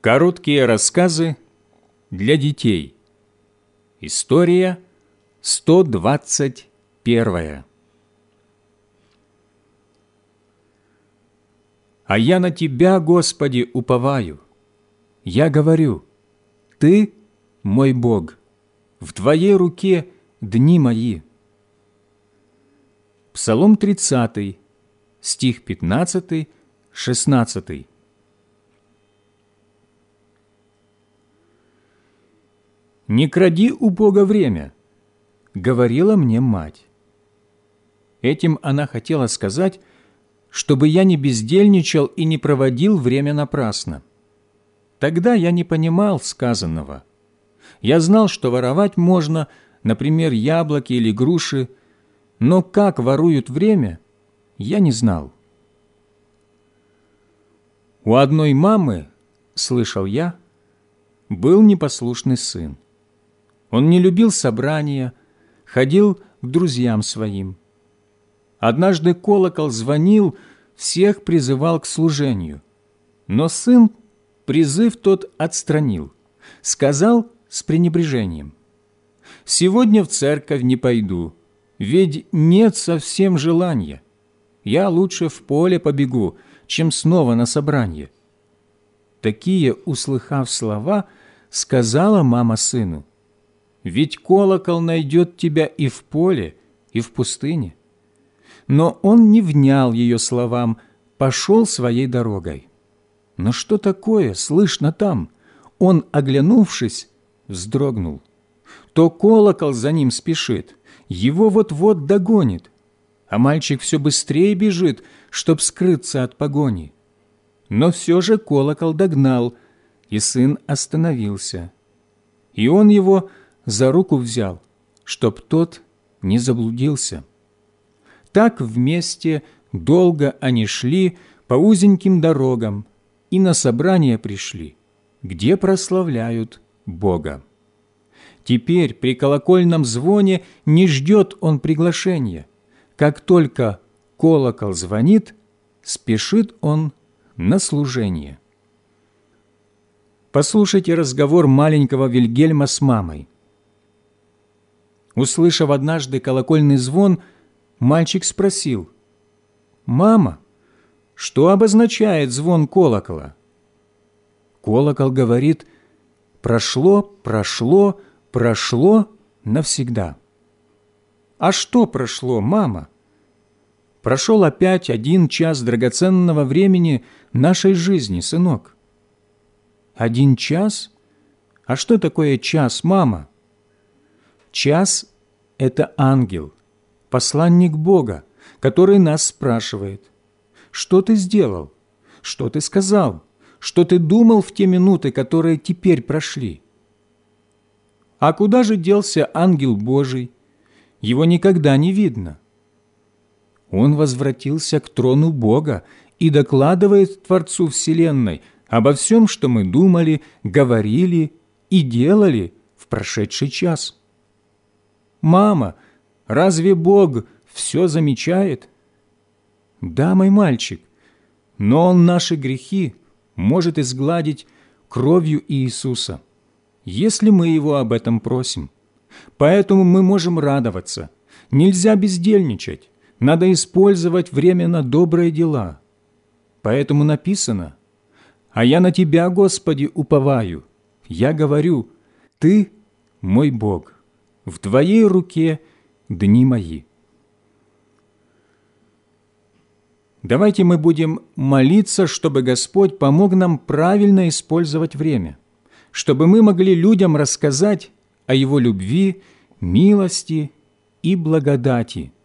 Короткие рассказы для детей. История 121. А я на Тебя, Господи, уповаю. Я говорю, Ты мой Бог, в Твоей руке дни мои. Псалом 30, стих 15, 16. «Не кради у Бога время», — говорила мне мать. Этим она хотела сказать, чтобы я не бездельничал и не проводил время напрасно. Тогда я не понимал сказанного. Я знал, что воровать можно, например, яблоки или груши, но как воруют время, я не знал. У одной мамы, слышал я, был непослушный сын. Он не любил собрания, ходил к друзьям своим. Однажды колокол звонил, всех призывал к служению. Но сын призыв тот отстранил, сказал с пренебрежением, «Сегодня в церковь не пойду, ведь нет совсем желания. Я лучше в поле побегу, чем снова на собрание». Такие, услыхав слова, сказала мама сыну, ведь колокол найдет тебя и в поле, и в пустыне. Но он не внял ее словам, пошел своей дорогой. Но что такое слышно там? Он, оглянувшись, вздрогнул. То колокол за ним спешит, его вот-вот догонит, а мальчик все быстрее бежит, чтоб скрыться от погони. Но все же колокол догнал, и сын остановился. И он его за руку взял, чтоб тот не заблудился. Так вместе долго они шли по узеньким дорогам и на собрание пришли, где прославляют Бога. Теперь при колокольном звоне не ждет он приглашения. Как только колокол звонит, спешит он на служение. Послушайте разговор маленького Вильгельма с мамой. Услышав однажды колокольный звон, мальчик спросил, «Мама, что обозначает звон колокола?» Колокол говорит, «Прошло, прошло, прошло навсегда». «А что прошло, мама?» «Прошел опять один час драгоценного времени нашей жизни, сынок». «Один час? А что такое час, мама?» Час – это ангел, посланник Бога, который нас спрашивает, что ты сделал, что ты сказал, что ты думал в те минуты, которые теперь прошли. А куда же делся ангел Божий? Его никогда не видно. Он возвратился к трону Бога и докладывает Творцу Вселенной обо всем, что мы думали, говорили и делали в прошедший час. «Мама, разве Бог все замечает?» «Да, мой мальчик, но Он наши грехи может изгладить кровью Иисуса, если мы Его об этом просим. Поэтому мы можем радоваться. Нельзя бездельничать, надо использовать время на добрые дела. Поэтому написано, «А я на Тебя, Господи, уповаю. Я говорю, Ты мой Бог» в Твоей руке дни мои. Давайте мы будем молиться, чтобы Господь помог нам правильно использовать время, чтобы мы могли людям рассказать о Его любви, милости и благодати –